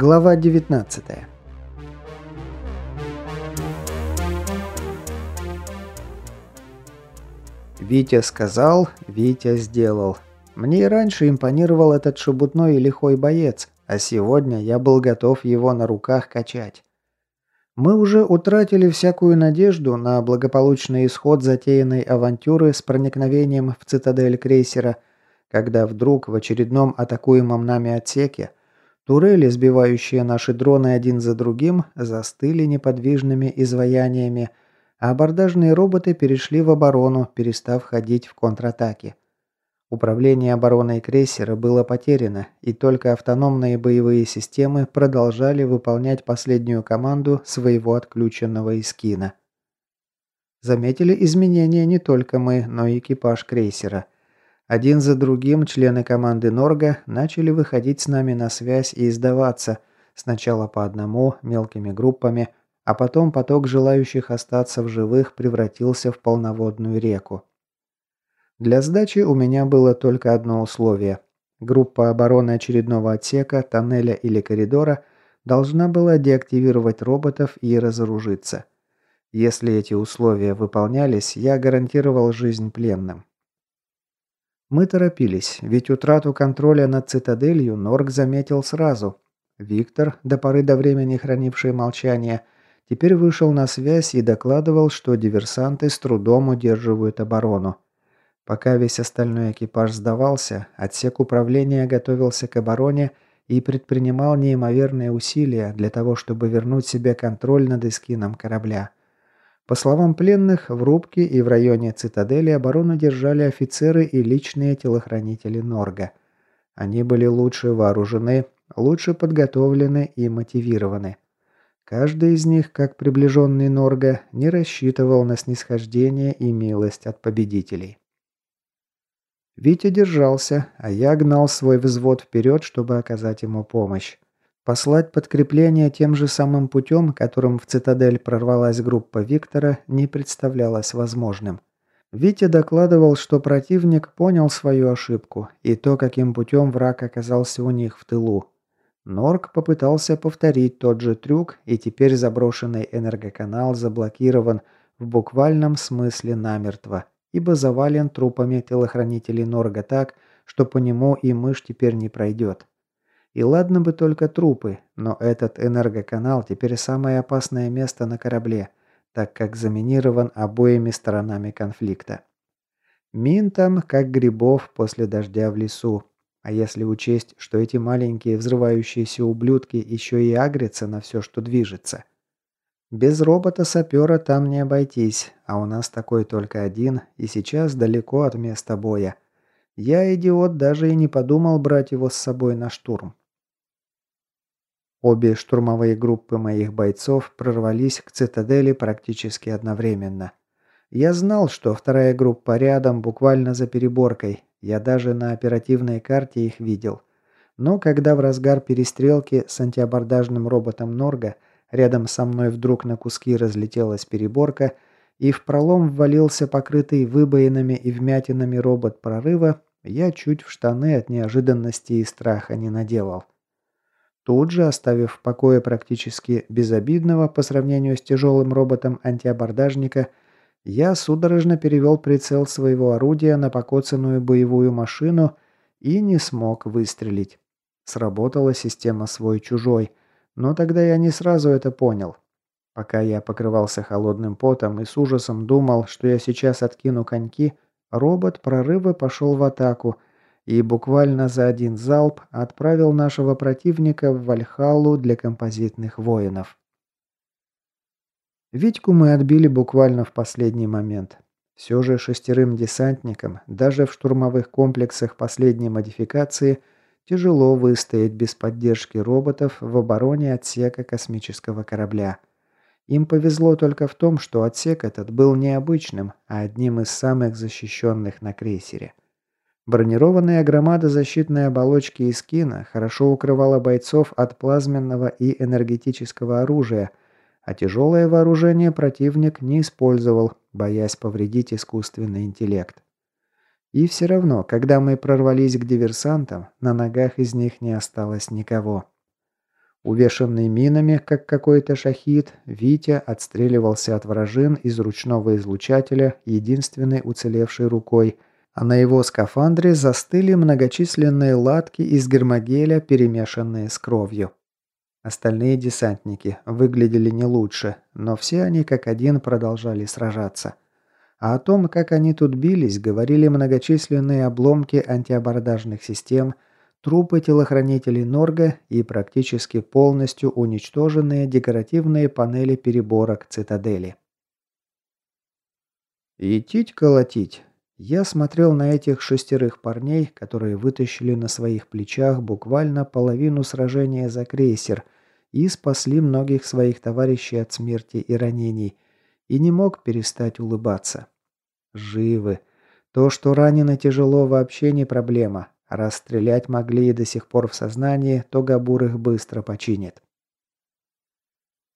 Глава 19 Витя сказал, Витя сделал. Мне и раньше импонировал этот шебутной и лихой боец, а сегодня я был готов его на руках качать. Мы уже утратили всякую надежду на благополучный исход затеянной авантюры с проникновением в цитадель крейсера, когда вдруг в очередном атакуемом нами отсеке турели, сбивающие наши дроны один за другим, застыли неподвижными изваяниями, а абордажные роботы перешли в оборону, перестав ходить в контратаке. Управление обороной крейсера было потеряно, и только автономные боевые системы продолжали выполнять последнюю команду своего отключенного эскина. Заметили изменения не только мы, но и экипаж крейсера. Один за другим члены команды Норга начали выходить с нами на связь и издаваться, сначала по одному, мелкими группами, а потом поток желающих остаться в живых превратился в полноводную реку. Для сдачи у меня было только одно условие. Группа обороны очередного отсека, тоннеля или коридора должна была деактивировать роботов и разоружиться. Если эти условия выполнялись, я гарантировал жизнь пленным. Мы торопились, ведь утрату контроля над цитаделью Норг заметил сразу. Виктор, до поры до времени хранивший молчание, теперь вышел на связь и докладывал, что диверсанты с трудом удерживают оборону. Пока весь остальной экипаж сдавался, отсек управления готовился к обороне и предпринимал неимоверные усилия для того, чтобы вернуть себе контроль над эскином корабля. По словам пленных, в рубке и в районе цитадели оборону держали офицеры и личные телохранители Норга. Они были лучше вооружены, лучше подготовлены и мотивированы. Каждый из них, как приближенный Норга, не рассчитывал на снисхождение и милость от победителей. Витя держался, а я гнал свой взвод вперед, чтобы оказать ему помощь. Послать подкрепление тем же самым путем, которым в цитадель прорвалась группа Виктора, не представлялось возможным. Витя докладывал, что противник понял свою ошибку и то, каким путем враг оказался у них в тылу. Норк попытался повторить тот же трюк, и теперь заброшенный энергоканал заблокирован в буквальном смысле намертво ибо завален трупами телохранителей Норга так, что по нему и мышь теперь не пройдет. И ладно бы только трупы, но этот энергоканал теперь самое опасное место на корабле, так как заминирован обоими сторонами конфликта. Мин там, как грибов после дождя в лесу. А если учесть, что эти маленькие взрывающиеся ублюдки еще и агрятся на все, что движется. Без робота-сапера там не обойтись, а у нас такой только один, и сейчас далеко от места боя. Я, идиот, даже и не подумал брать его с собой на штурм. Обе штурмовые группы моих бойцов прорвались к цитадели практически одновременно. Я знал, что вторая группа рядом, буквально за переборкой. Я даже на оперативной карте их видел. Но когда в разгар перестрелки с антиабордажным роботом Норга – Рядом со мной вдруг на куски разлетелась переборка, и в пролом ввалился покрытый выбоинами и вмятинами робот прорыва, я чуть в штаны от неожиданности и страха не наделал. Тут же, оставив в покое практически безобидного по сравнению с тяжелым роботом антиабордажника, я судорожно перевел прицел своего орудия на покоцанную боевую машину и не смог выстрелить. Сработала система свой-чужой, но тогда я не сразу это понял. Пока я покрывался холодным потом и с ужасом думал, что я сейчас откину коньки, робот прорыва пошел в атаку и буквально за один залп отправил нашего противника в Вальхаллу для композитных воинов. Витьку мы отбили буквально в последний момент. Все же шестерым десантникам, даже в штурмовых комплексах последней модификации – Тяжело выстоять без поддержки роботов в обороне отсека космического корабля. Им повезло только в том, что отсек этот был необычным, а одним из самых защищенных на крейсере. Бронированная громада защитной оболочки из кино хорошо укрывала бойцов от плазменного и энергетического оружия, а тяжелое вооружение противник не использовал, боясь повредить искусственный интеллект. И все равно, когда мы прорвались к диверсантам, на ногах из них не осталось никого. Увешанный минами, как какой-то шахид, Витя отстреливался от вражин из ручного излучателя единственной уцелевшей рукой, а на его скафандре застыли многочисленные латки из гермогеля, перемешанные с кровью. Остальные десантники выглядели не лучше, но все они как один продолжали сражаться. А о том, как они тут бились, говорили многочисленные обломки антиабордажных систем – трупы телохранителей Норга и практически полностью уничтоженные декоративные панели переборок цитадели. «Идтить колотить!» Я смотрел на этих шестерых парней, которые вытащили на своих плечах буквально половину сражения за крейсер и спасли многих своих товарищей от смерти и ранений, и не мог перестать улыбаться. Живы. То, что ранено тяжело, вообще не проблема. Расстрелять могли и до сих пор в сознании, то Габур их быстро починит.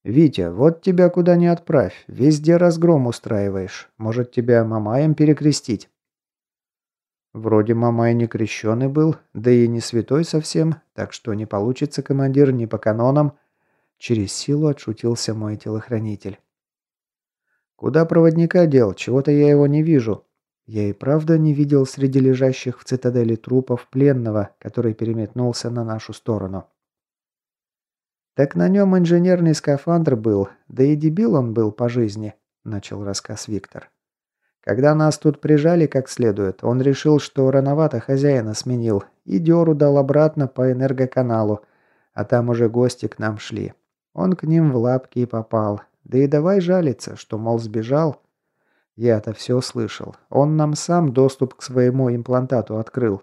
«Витя, вот тебя куда ни отправь, везде разгром устраиваешь. Может, тебя Мамаем перекрестить?» Вроде Мамай не крещеный был, да и не святой совсем, так что не получится командир ни по канонам. Через силу отшутился мой телохранитель. «Куда проводника дел? Чего-то я его не вижу», я и правда не видел среди лежащих в цитадели трупов пленного, который переметнулся на нашу сторону. «Так на нем инженерный скафандр был, да и дебил он был по жизни», – начал рассказ Виктор. «Когда нас тут прижали как следует, он решил, что рановато хозяина сменил, и дёру дал обратно по энергоканалу, а там уже гости к нам шли. Он к ним в лапки и попал, да и давай жалиться, что, мол, сбежал, я-то все слышал. Он нам сам доступ к своему имплантату открыл.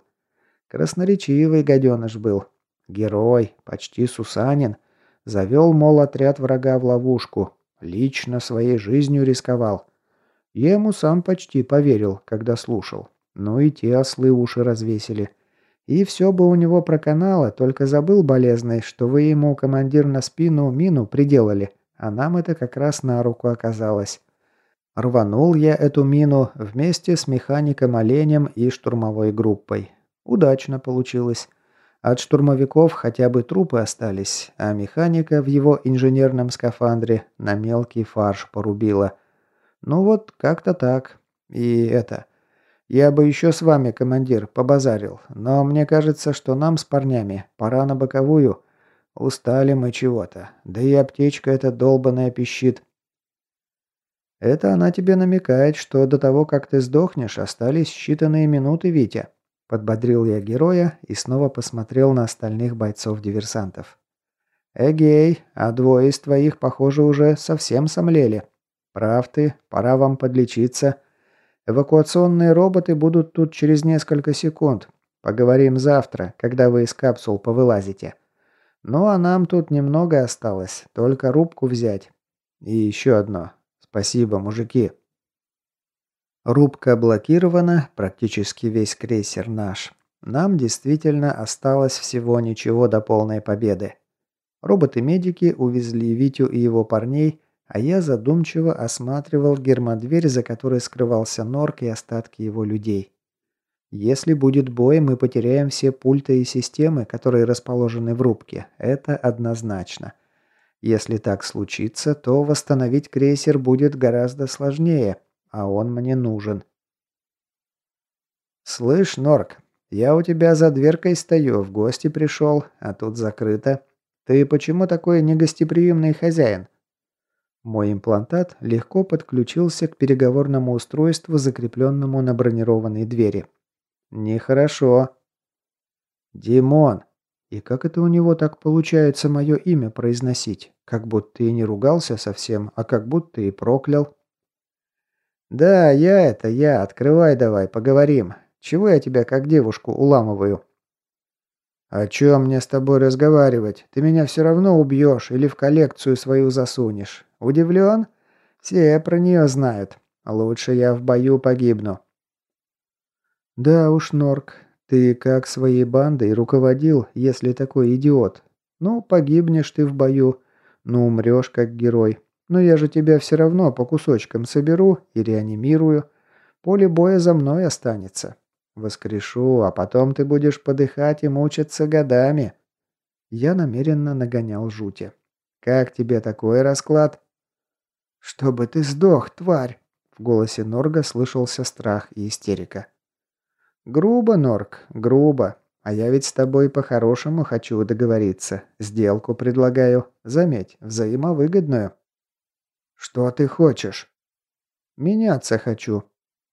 Красноречивый гаденыш был. Герой, почти Сусанин. Завел, мол, отряд врага в ловушку. Лично своей жизнью рисковал. Я ему сам почти поверил, когда слушал. Ну и те ослы уши развесили. И все бы у него проканало, только забыл болезный, что вы ему, командир, на спину мину приделали, а нам это как раз на руку оказалось. Рванул я эту мину вместе с механиком-оленем и штурмовой группой. Удачно получилось. От штурмовиков хотя бы трупы остались, а механика в его инженерном скафандре на мелкий фарш порубила. Ну вот, как-то так. И это... Я бы еще с вами, командир, побазарил, но мне кажется, что нам с парнями пора на боковую. Устали мы чего-то. Да и аптечка эта долбаная пищит. «Это она тебе намекает, что до того, как ты сдохнешь, остались считанные минуты, Витя». Подбодрил я героя и снова посмотрел на остальных бойцов-диверсантов. «Эгей, а двое из твоих, похоже, уже совсем сомлели. Прав ты, пора вам подлечиться. Эвакуационные роботы будут тут через несколько секунд. Поговорим завтра, когда вы из капсул повылазите. Ну а нам тут немного осталось, только рубку взять. И еще одно. Спасибо, мужики. Рубка блокирована, практически весь крейсер наш. Нам действительно осталось всего ничего до полной победы. Роботы-медики увезли Витю и его парней, а я задумчиво осматривал гермодверь, за которой скрывался Норк и остатки его людей. Если будет бой, мы потеряем все пульты и системы, которые расположены в рубке. Это однозначно. Если так случится, то восстановить крейсер будет гораздо сложнее, а он мне нужен. «Слышь, Норк, я у тебя за дверкой стою, в гости пришел, а тут закрыто. Ты почему такой негостеприимный хозяин?» Мой имплантат легко подключился к переговорному устройству, закрепленному на бронированной двери. «Нехорошо». «Димон, и как это у него так получается мое имя произносить? Как будто и не ругался совсем, а как будто и проклял. «Да, я это, я. Открывай давай, поговорим. Чего я тебя как девушку уламываю?» «О чем мне с тобой разговаривать? Ты меня все равно убьешь или в коллекцию свою засунешь. Удивлен? Все про нее знают. Лучше я в бою погибну». «Да уж, Норк, ты как своей бандой руководил, если такой идиот. Ну, погибнешь ты в бою, ну умрешь как герой. Но я же тебя все равно по кусочкам соберу и реанимирую. Поле боя за мной останется. Воскрешу, а потом ты будешь подыхать и мучиться годами. Я намеренно нагонял жути. «Как тебе такой расклад?» «Чтобы ты сдох, тварь!» В голосе Норга слышался страх и истерика. «Грубо, Норг, грубо. А я ведь с тобой по-хорошему хочу договориться. Сделку предлагаю. Заметь, взаимовыгодную». «Что ты хочешь?» «Меняться хочу».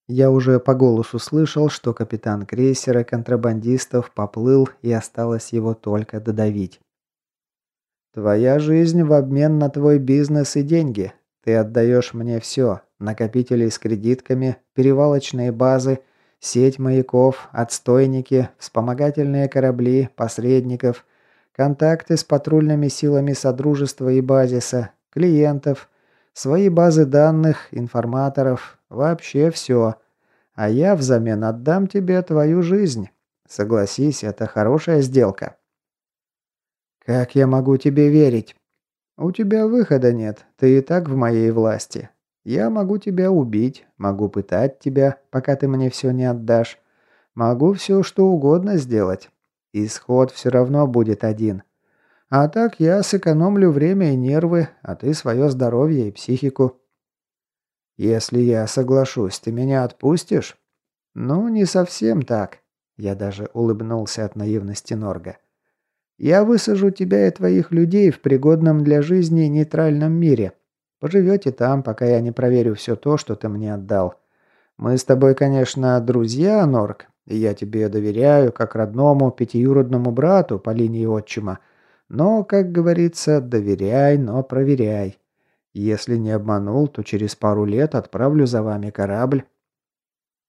Я уже по голосу слышал, что капитан крейсера контрабандистов поплыл и осталось его только додавить. «Твоя жизнь в обмен на твой бизнес и деньги. Ты отдаешь мне все. Накопители с кредитками, перевалочные базы, сеть маяков, отстойники, вспомогательные корабли, посредников, контакты с патрульными силами Содружества и Базиса, клиентов, свои базы данных, информаторов, вообще все. А я взамен отдам тебе твою жизнь. Согласись, это хорошая сделка. Как я могу тебе верить? У тебя выхода нет, ты и так в моей власти. Я могу тебя убить, могу пытать тебя, пока ты мне все не отдашь. Могу все что угодно сделать. Исход все равно будет один. А так я сэкономлю время и нервы, а ты свое здоровье и психику. Если я соглашусь, ты меня отпустишь? Ну, не совсем так. Я даже улыбнулся от наивности Норга. Я высажу тебя и твоих людей в пригодном для жизни нейтральном мире. Поживете там, пока я не проверю все то, что ты мне отдал. Мы с тобой, конечно, друзья, Норк, и я тебе доверяю, как родному пятиюродному брату по линии отчима. Но, как говорится, доверяй, но проверяй. Если не обманул, то через пару лет отправлю за вами корабль».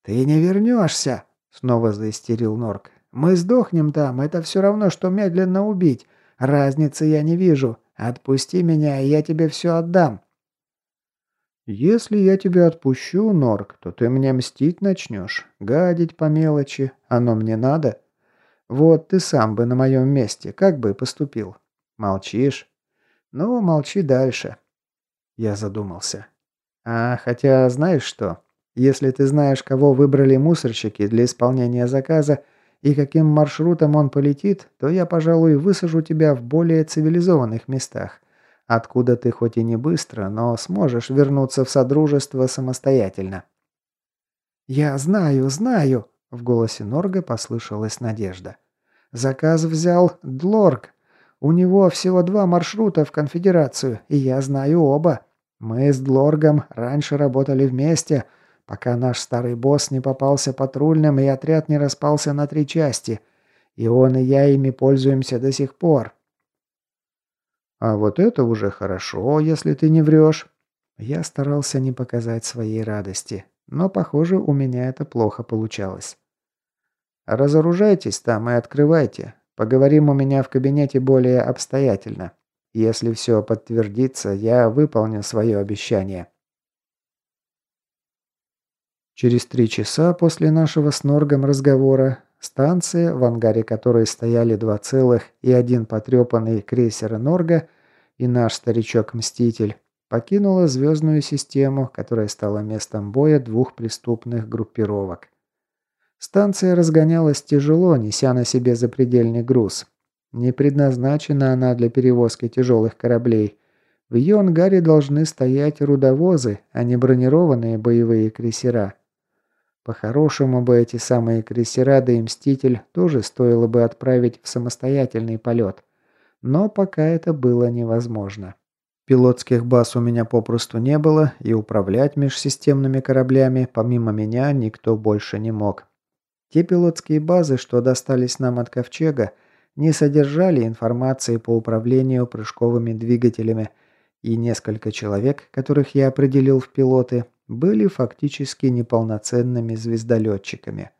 «Ты не вернешься!» — снова заистерил Норк. «Мы сдохнем там, это все равно, что медленно убить. Разницы я не вижу. Отпусти меня, и я тебе все отдам». «Если я тебя отпущу, Норк, то ты мне мстить начнешь, гадить по мелочи. Оно мне надо? Вот ты сам бы на моем месте как бы поступил? Молчишь? Ну, молчи дальше». Я задумался. «А хотя знаешь что? Если ты знаешь, кого выбрали мусорщики для исполнения заказа и каким маршрутом он полетит, то я, пожалуй, высажу тебя в более цивилизованных местах» откуда ты хоть и не быстро, но сможешь вернуться в Содружество самостоятельно». «Я знаю, знаю», — в голосе Норга послышалась надежда. «Заказ взял Длорг. У него всего два маршрута в Конфедерацию, и я знаю оба. Мы с Длоргом раньше работали вместе, пока наш старый босс не попался патрульным и отряд не распался на три части. И он и я ими пользуемся до сих пор. А вот это уже хорошо, если ты не врешь. Я старался не показать своей радости, но, похоже, у меня это плохо получалось. Разоружайтесь там и открывайте. Поговорим у меня в кабинете более обстоятельно. Если все подтвердится, я выполню свое обещание. Через три часа после нашего с Норгом разговора Станция, в ангаре которой стояли два целых и один потрепанный крейсер Норга и наш старичок-мститель, покинула звездную систему, которая стала местом боя двух преступных группировок. Станция разгонялась тяжело, неся на себе запредельный груз. Не предназначена она для перевозки тяжелых кораблей. В ее ангаре должны стоять рудовозы, а не бронированные боевые крейсера. По-хорошему бы эти самые крейсера и Мститель тоже стоило бы отправить в самостоятельный полет. Но пока это было невозможно. Пилотских баз у меня попросту не было, и управлять межсистемными кораблями помимо меня никто больше не мог. Те пилотские базы, что достались нам от Ковчега, не содержали информации по управлению прыжковыми двигателями, и несколько человек, которых я определил в пилоты, были фактически неполноценными звездолетчиками.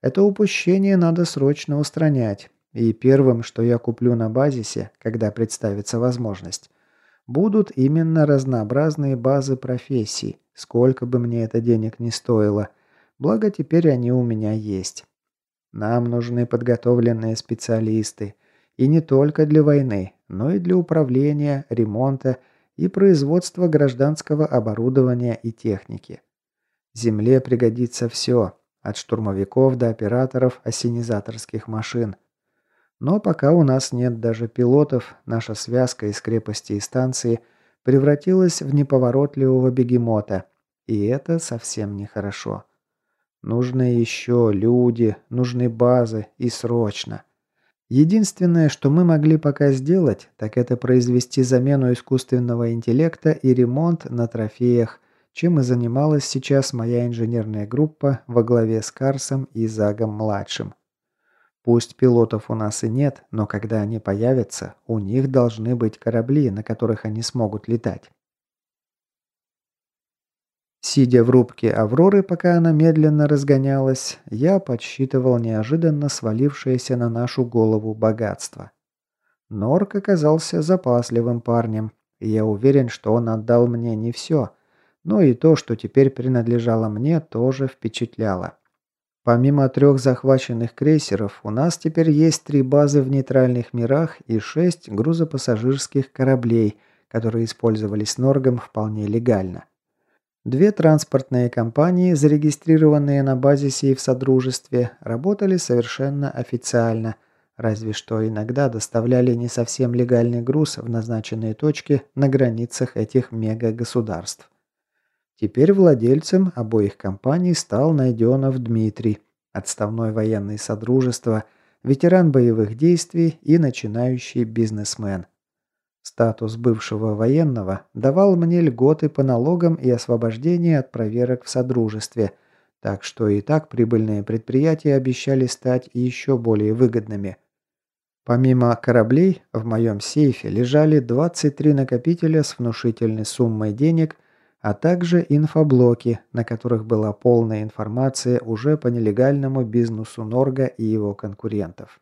Это упущение надо срочно устранять, и первым, что я куплю на базисе, когда представится возможность, будут именно разнообразные базы профессий, сколько бы мне это денег не стоило, благо теперь они у меня есть. Нам нужны подготовленные специалисты, и не только для войны, но и для управления, ремонта и производства гражданского оборудования и техники. Земле пригодится все, от штурмовиков до операторов осенизаторских машин. Но пока у нас нет даже пилотов, наша связка из крепости и станции превратилась в неповоротливого бегемота, и это совсем нехорошо. Нужны еще люди, нужны базы и срочно. Единственное, что мы могли пока сделать, так это произвести замену искусственного интеллекта и ремонт на трофеях, чем и занималась сейчас моя инженерная группа во главе с Карсом и Загом-младшим. Пусть пилотов у нас и нет, но когда они появятся, у них должны быть корабли, на которых они смогут летать. Сидя в рубке Авроры, пока она медленно разгонялась, я подсчитывал неожиданно свалившееся на нашу голову богатство. Норк оказался запасливым парнем, и я уверен, что он отдал мне не все, но и то, что теперь принадлежало мне, тоже впечатляло. Помимо трех захваченных крейсеров, у нас теперь есть три базы в нейтральных мирах и шесть грузопассажирских кораблей, которые использовались Норгом вполне легально. Две транспортные компании, зарегистрированные на базисе и в Содружестве, работали совершенно официально, разве что иногда доставляли не совсем легальный груз в назначенные точки на границах этих мега-государств. Теперь владельцем обоих компаний стал Найденов Дмитрий, отставной военный Содружества, ветеран боевых действий и начинающий бизнесмен – Статус бывшего военного давал мне льготы по налогам и освобождение от проверок в Содружестве, так что и так прибыльные предприятия обещали стать еще более выгодными. Помимо кораблей, в моем сейфе лежали 23 накопителя с внушительной суммой денег, а также инфоблоки, на которых была полная информация уже по нелегальному бизнесу Норга и его конкурентов.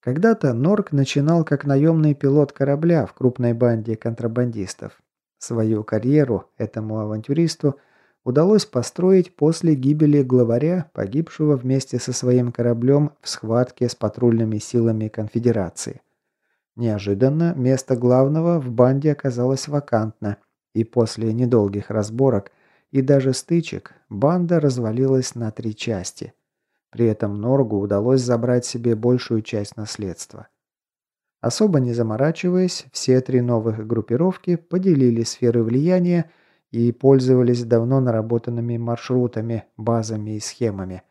Когда-то Норк начинал как наемный пилот корабля в крупной банде контрабандистов. Свою карьеру этому авантюристу удалось построить после гибели главаря, погибшего вместе со своим кораблем в схватке с патрульными силами конфедерации. Неожиданно место главного в банде оказалось вакантно, и после недолгих разборок и даже стычек банда развалилась на три части – при этом Норгу удалось забрать себе большую часть наследства. Особо не заморачиваясь, все три новых группировки поделили сферы влияния и пользовались давно наработанными маршрутами, базами и схемами.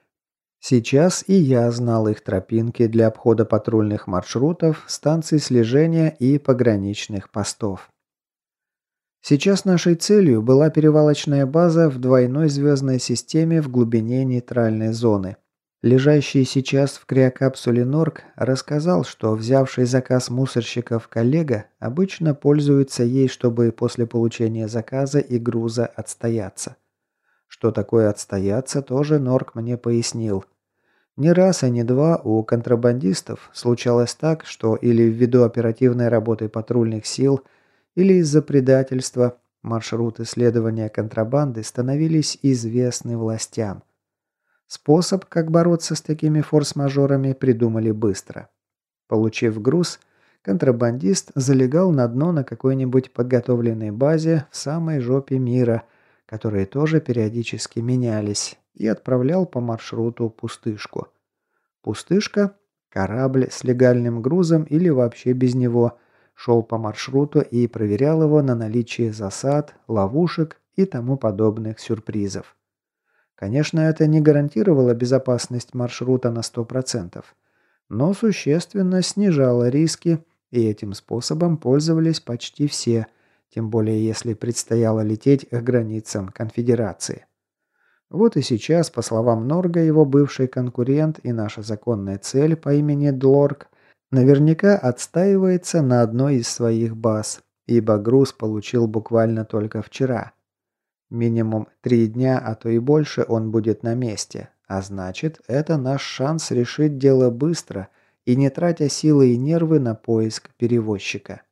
Сейчас и я знал их тропинки для обхода патрульных маршрутов, станций слежения и пограничных постов. Сейчас нашей целью была перевалочная база в двойной звездной системе в глубине нейтральной зоны – Лежащий сейчас в криокапсуле Норк рассказал, что взявший заказ мусорщиков коллега обычно пользуется ей, чтобы после получения заказа и груза отстояться. Что такое отстояться, тоже Норк мне пояснил. Не раз и не два у контрабандистов случалось так, что или ввиду оперативной работы патрульных сил, или из-за предательства маршруты следования контрабанды становились известны властям – Способ, как бороться с такими форс-мажорами, придумали быстро. Получив груз, контрабандист залегал на дно на какой-нибудь подготовленной базе в самой жопе мира, которые тоже периодически менялись, и отправлял по маршруту пустышку. Пустышка – корабль с легальным грузом или вообще без него – шел по маршруту и проверял его на наличие засад, ловушек и тому подобных сюрпризов. Конечно, это не гарантировало безопасность маршрута на 100%, но существенно снижало риски, и этим способом пользовались почти все, тем более если предстояло лететь к границам конфедерации. Вот и сейчас, по словам Норга, его бывший конкурент и наша законная цель по имени Длорк наверняка отстаивается на одной из своих баз, ибо груз получил буквально только вчера. Минимум три дня, а то и больше он будет на месте. А значит, это наш шанс решить дело быстро и не тратя силы и нервы на поиск перевозчика.